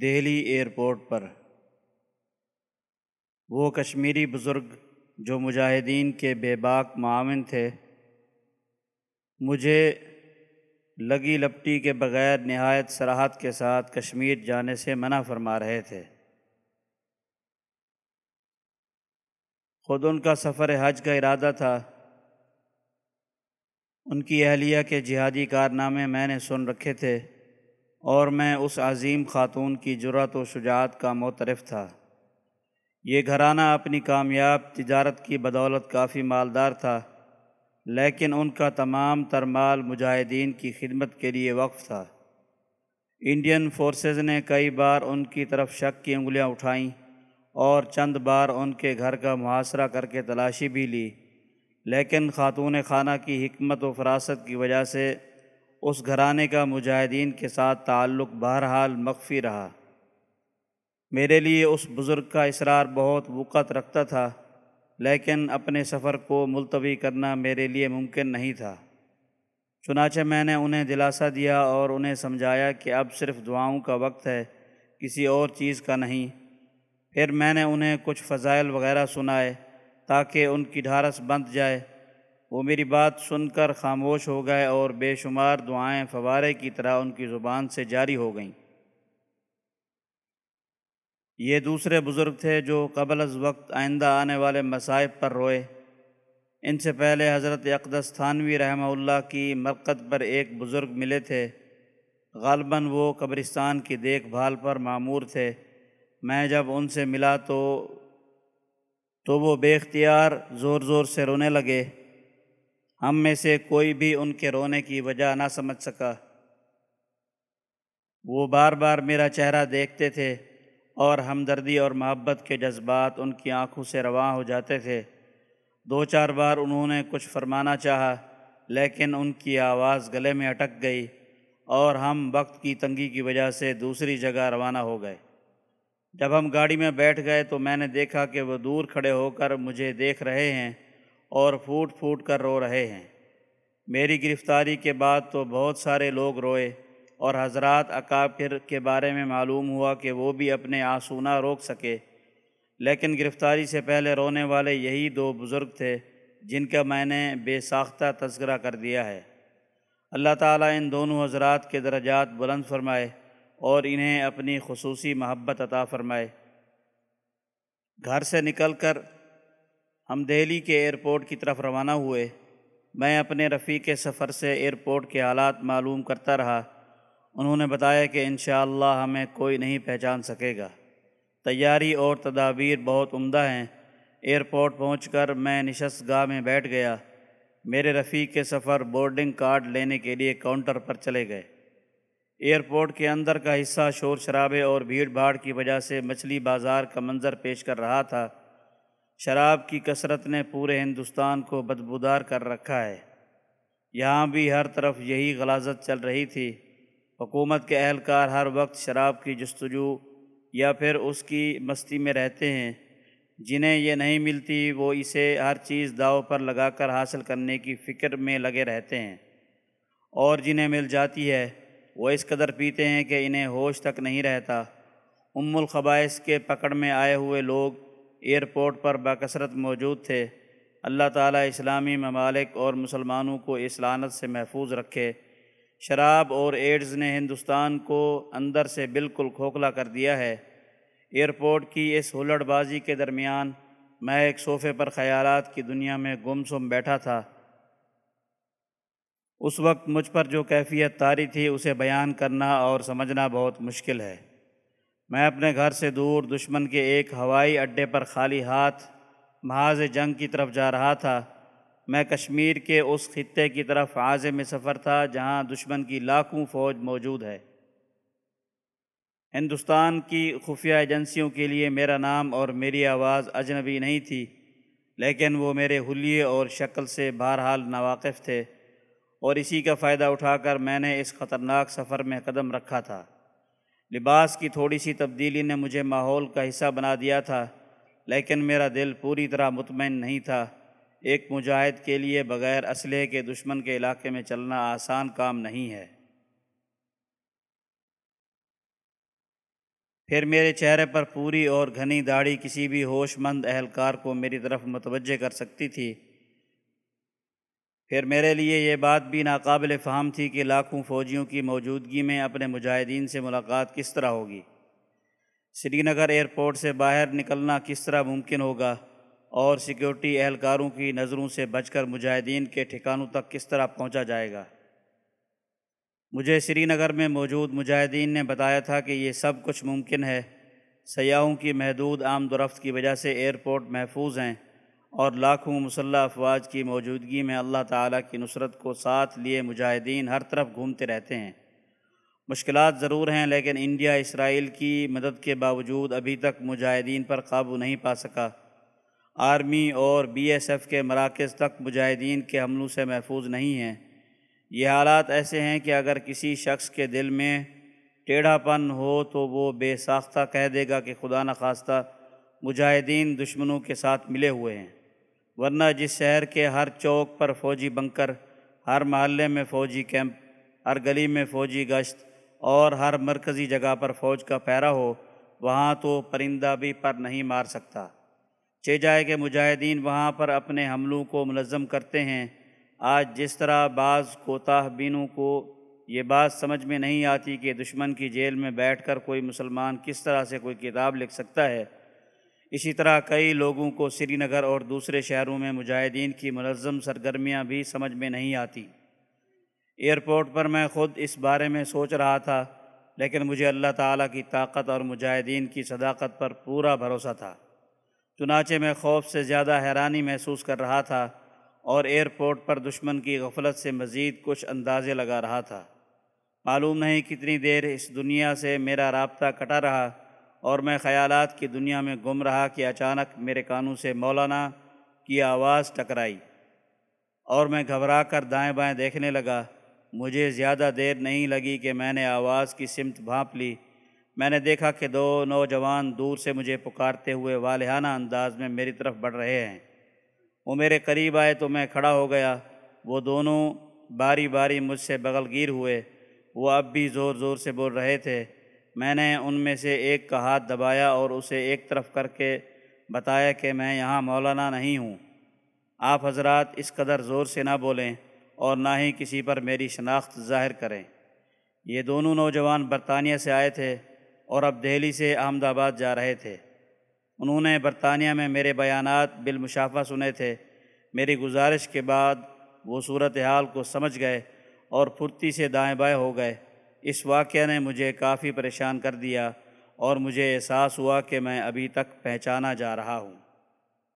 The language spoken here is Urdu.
دہلی ایئرپورٹ پر۔ وہ کشمیری بزرگ جو مجاہدین کے بے باک معاون تھے، مجھے لگی لپٹی کے بغیر نہایت سراحت کے ساتھ کشمیر جانے سے منع فرما رہے تھے۔ خود ان کا سفر حج کا ارادہ تھا۔ ان کی اہلیہ کے جہادی کارنامے میں نے سن رکھے تھے۔ اور میں اس عظیم خاتون کی جرات و شجاعت کا معترف تھا۔ یہ گھرانہ اپنی کامیاب تجارت کی بدولت کافی مالدار تھا، لیکن ان کا تمام تر مال مجاہدین کی خدمت کے لیے وقف تھا۔ انڈین فورسز نے کئی بار ان کی طرف شک کی انگلیاں اٹھائیں اور چند بار ان کے گھر کا محاصرہ کر کے تلاشی بھی لی، لیکن خاتون خانہ کی حکمت و فراست کی وجہ سے اس گھرانے کا مجاہدین کے ساتھ تعلق بہرحال مخفی رہا۔ میرے لیے اس بزرگ کا اصرار بہت وقت رکھتا تھا، لیکن اپنے سفر کو ملتوی کرنا میرے لیے ممکن نہیں تھا۔ چنانچہ میں نے انہیں دلاسا دیا اور انہیں سمجھایا کہ اب صرف دعاؤں کا وقت ہے، کسی اور چیز کا نہیں۔ پھر میں نے انہیں کچھ فضائل وغیرہ سنائے تاکہ ان کی ڈھارس بند جائے۔ وہ میری بات سن کر خاموش ہو گئے اور بے شمار دعائیں فوارے کی طرح ان کی زبان سے جاری ہو گئیں۔ یہ دوسرے بزرگ تھے جو قبل از وقت آئندہ آنے والے مصائب پر روئے۔ ان سے پہلے حضرت اقدس تھانوی رحمہ اللہ کی مرکت پر ایک بزرگ ملے تھے۔ غالباً وہ قبرستان کی دیکھ بھال پر معمور تھے۔ میں جب ان سے ملا تو تو وہ بے اختیار زور زور سے رونے لگے۔ ہم میں سے کوئی بھی ان کے رونے کی وجہ نہ سمجھ سکا۔ وہ بار بار میرا چہرہ دیکھتے تھے اور ہمدردی اور محبت کے جذبات ان کی آنکھوں سے رواں ہو جاتے تھے۔ دو چار بار انہوں نے کچھ فرمانا چاہا، لیکن ان کی آواز گلے میں اٹک گئی اور ہم وقت کی تنگی کی وجہ سے دوسری جگہ روانہ ہو گئے۔ جب ہم گاڑی میں بیٹھ گئے تو میں نے دیکھا کہ وہ دور کھڑے ہو کر مجھے دیکھ رہے ہیں۔ اور پھوٹ پھوٹ کر رو رہے ہیں۔ میری گرفتاری کے بعد تو بہت سارے لوگ روئے اور حضرات اکابر کے بارے میں معلوم ہوا کہ وہ بھی اپنے آنسو نہ روک سکے۔ لیکن گرفتاری سے پہلے رونے والے یہی دو بزرگ تھے جن کا میں نے بے ساختہ تذکرہ کر دیا ہے۔ اللہ تعالیٰ ان دونوں حضرات کے درجات بلند فرمائے اور انہیں اپنی خصوصی محبت عطا فرمائے۔ گھر سے نکل کر ہم دہلی کے ایئرپورٹ کی طرف روانہ ہوئے۔ میں اپنے رفیق سفر سے ایئرپورٹ کے حالات معلوم کرتا رہا۔ انہوں نے بتایا کہ انشاءاللہ ہمیں کوئی نہیں پہچان سکے گا۔ تیاری اور تدابیر بہت عمدہ ہیں۔ ایئرپورٹ پہنچ کر میں نشست گاہ میں بیٹھ گیا۔ میرے رفیق کے سفر بورڈنگ کارڈ لینے کے لیے کاؤنٹر پر چلے گئے۔ ایئرپورٹ کے اندر کا حصہ شور شرابے اور بھیڑ بھاڑ کی وجہ سے مچھلی بازار کا منظر پیش کر رہا تھا۔ شراب کی کثرت نے پورے ہندوستان کو بدبودار کر رکھا ہے۔ یہاں بھی ہر طرف یہی غلازت چل رہی تھی۔ حکومت کے اہلکار ہر وقت شراب کی جستجو یا پھر اس کی مستی میں رہتے ہیں۔ جنہیں یہ نہیں ملتی، وہ اسے ہر چیز داؤ پر لگا کر حاصل کرنے کی فکر میں لگے رہتے ہیں۔ اور جنہیں مل جاتی ہے، وہ اس قدر پیتے ہیں کہ انہیں ہوش تک نہیں رہتا۔ ام الخبائش کے پکڑ میں آئے ہوئے لوگ ایئرپورٹ پر باکثرت موجود تھے۔ اللہ تعالیٰ اسلامی ممالک اور مسلمانوں کو اس لانت سے محفوظ رکھے۔ شراب اور ایڈز نے ہندوستان کو اندر سے بالکل کھوکھلا کر دیا ہے۔ ایئرپورٹ کی اس ہلڑ بازی کے درمیان میں ایک صوفے پر خیالات کی دنیا میں گم سم بیٹھا تھا۔ اس وقت مجھ پر جو کیفیت تاری تھی، اسے بیان کرنا اور سمجھنا بہت مشکل ہے۔ میں اپنے گھر سے دور دشمن کے ایک ہوائی اڈے پر خالی ہاتھ محاذ جنگ کی طرف جا رہا تھا۔ میں کشمیر کے اس خطے کی طرف عازم میں سفر تھا جہاں دشمن کی لاکھوں فوج موجود ہے۔ ہندوستان کی خفیہ ایجنسیوں کے لیے میرا نام اور میری آواز اجنبی نہیں تھی، لیکن وہ میرے حلیے اور شکل سے بہرحال ناواقف تھے، اور اسی کا فائدہ اٹھا کر میں نے اس خطرناک سفر میں قدم رکھا تھا۔ لباس کی تھوڑی سی تبدیلی نے مجھے ماحول کا حصہ بنا دیا تھا، لیکن میرا دل پوری طرح مطمئن نہیں تھا۔ ایک مجاہد کے لیے بغیر اسلحے کے دشمن کے علاقے میں چلنا آسان کام نہیں ہے۔ پھر میرے چہرے پر پوری اور گھنی داڑھی کسی بھی ہوش مند اہلکار کو میری طرف متوجہ کر سکتی تھی۔ پھر میرے لیے یہ بات بھی ناقابل فہم تھی کہ لاکھوں فوجیوں کی موجودگی میں اپنے مجاہدین سے ملاقات کس طرح ہوگی۔ سری نگر ایئرپورٹ سے باہر نکلنا کس طرح ممکن ہوگا اور سیکیورٹی اہلکاروں کی نظروں سے بچ کر مجاہدین کے ٹھکانوں تک کس طرح پہنچا جائے گا؟ مجھے سری نگر میں موجود مجاہدین نے بتایا تھا کہ یہ سب کچھ ممکن ہے۔ سیاحوں کی محدود آمد و رفت کی وجہ سے ایئرپورٹ محفوظ ہیں۔ اور لاکھوں مسلح افواج کی موجودگی میں اللہ تعالیٰ کی نصرت کو ساتھ لیے مجاہدین ہر طرف گھومتے رہتے ہیں۔ مشکلات ضرور ہیں لیکن انڈیا اسرائیل کی مدد کے باوجود ابھی تک مجاہدین پر قابو نہیں پا سکا۔ آرمی اور بی ایس ایف کے مراکز تک مجاہدین کے حملوں سے محفوظ نہیں ہیں۔ یہ حالات ایسے ہیں کہ اگر کسی شخص کے دل میں ٹیڑھا پن ہو تو وہ بے ساختہ کہہ دے گا کہ خدا نخواستہ مجاہدین دشمنوں کے ساتھ ملے ہوئے ہیں۔ ورنہ جس شہر کے ہر چوک پر فوجی بنکر، ہر محلے میں فوجی کیمپ، ہر گلی میں فوجی گشت اور ہر مرکزی جگہ پر فوج کا پیرا ہو، وہاں تو پرندہ بھی پر نہیں مار سکتا۔ چے جائے کہ مجاہدین وہاں پر اپنے حملوں کو منظم کرتے ہیں۔ آج جس طرح بعض کوتاہ بینوں کو یہ بات سمجھ میں نہیں آتی کہ دشمن کی جیل میں بیٹھ کر کوئی مسلمان کس طرح سے کوئی کتاب لکھ سکتا ہے اسی طرح کئی لوگوں کو سری نگر اور دوسرے شہروں میں مجاہدین کی منظم سرگرمیاں بھی سمجھ میں نہیں آتی۔ ایئرپورٹ پر میں خود اس بارے میں سوچ رہا تھا، لیکن مجھے اللہ تعالیٰ کی طاقت اور مجاہدین کی صداقت پر پورا بھروسہ تھا۔ چنانچہ میں خوف سے زیادہ حیرانی محسوس کر رہا تھا اور ایئرپورٹ پر دشمن کی غفلت سے مزید کچھ اندازے لگا رہا تھا۔ معلوم نہیں کتنی دیر اس دنیا سے میرا رابطہ کٹا رہا اور میں خیالات کی دنیا میں گم رہا کہ اچانک میرے کانوں سے مولانا کی آواز ٹکرائی اور میں گھبرا کر دائیں بائیں دیکھنے لگا۔ مجھے زیادہ دیر نہیں لگی کہ میں نے آواز کی سمت بھانپ لی۔ میں نے دیکھا کہ دو نوجوان دور سے مجھے پکارتے ہوئے والہانہ انداز میں میری طرف بڑھ رہے ہیں۔ وہ میرے قریب آئے تو میں کھڑا ہو گیا۔ وہ دونوں باری باری مجھ سے بغل گیر ہوئے۔ وہ اب بھی زور زور سے بول رہے تھے۔ میں نے ان میں سے ایک کا ہاتھ دبایا اور اسے ایک طرف کر کے بتایا کہ میں یہاں مولانا نہیں ہوں۔ آپ حضرات اس قدر زور سے نہ بولیں اور نہ ہی کسی پر میری شناخت ظاہر کریں۔ یہ دونوں نوجوان برطانیہ سے آئے تھے اور اب دہلی سے احمد آباد جا رہے تھے۔ انہوں نے برطانیہ میں میرے بیانات بالمشافہ سنے تھے۔ میری گزارش کے بعد وہ صورت حال کو سمجھ گئے اور پھرتی سے دائیں بائیں ہو گئے۔ اس واقعہ نے مجھے کافی پریشان کر دیا اور مجھے احساس ہوا کہ میں ابھی تک پہچانا جا رہا ہوں۔